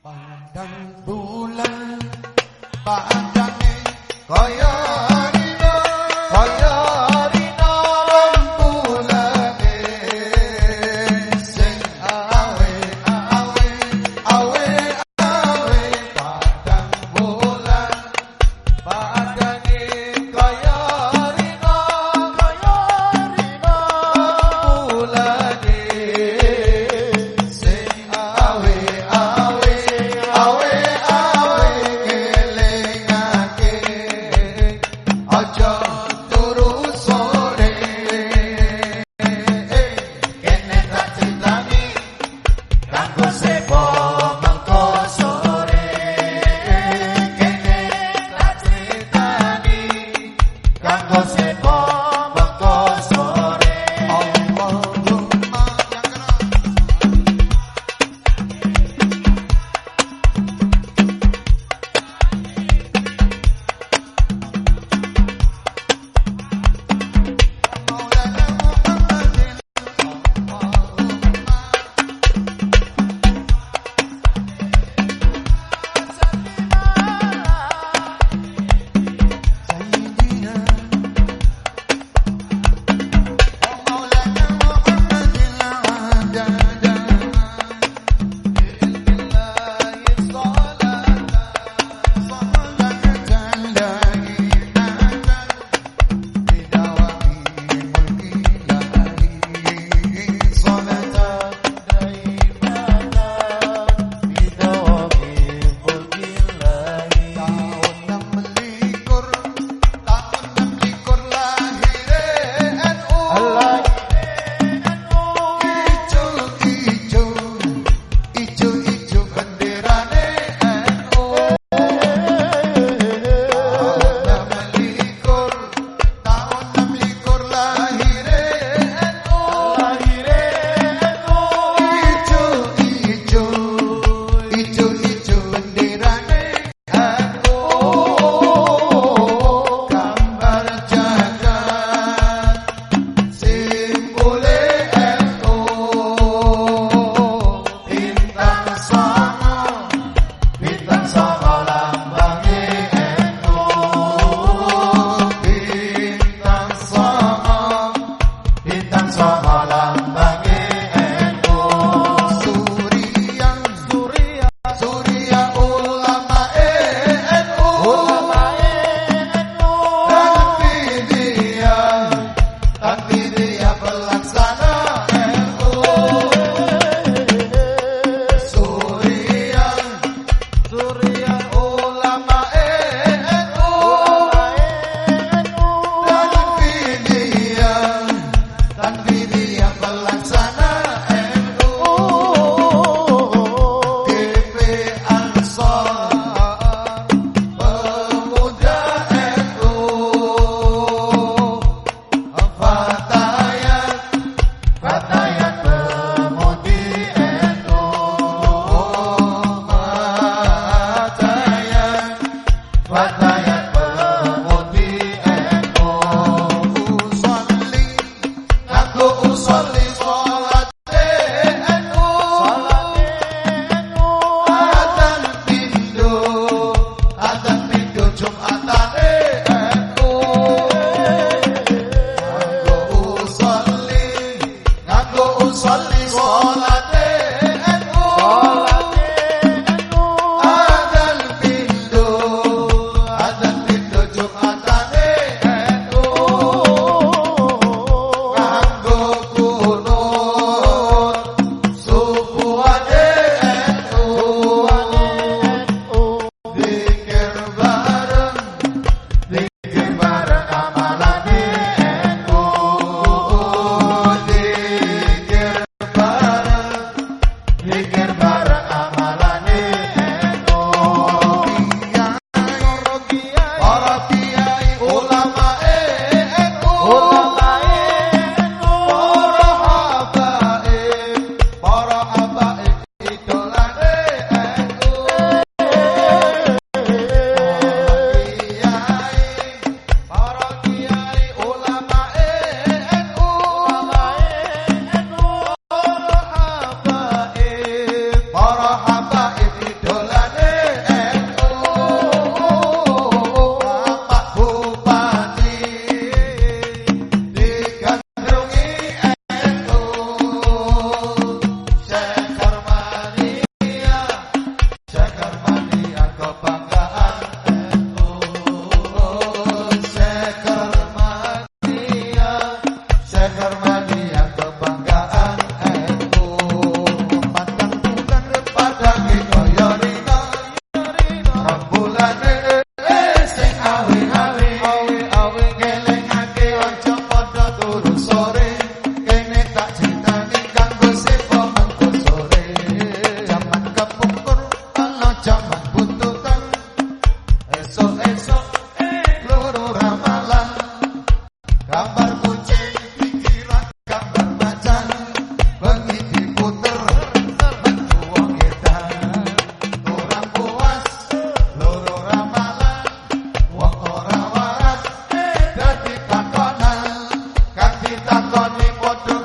pandang bulan padane kaya Malamba. money, but the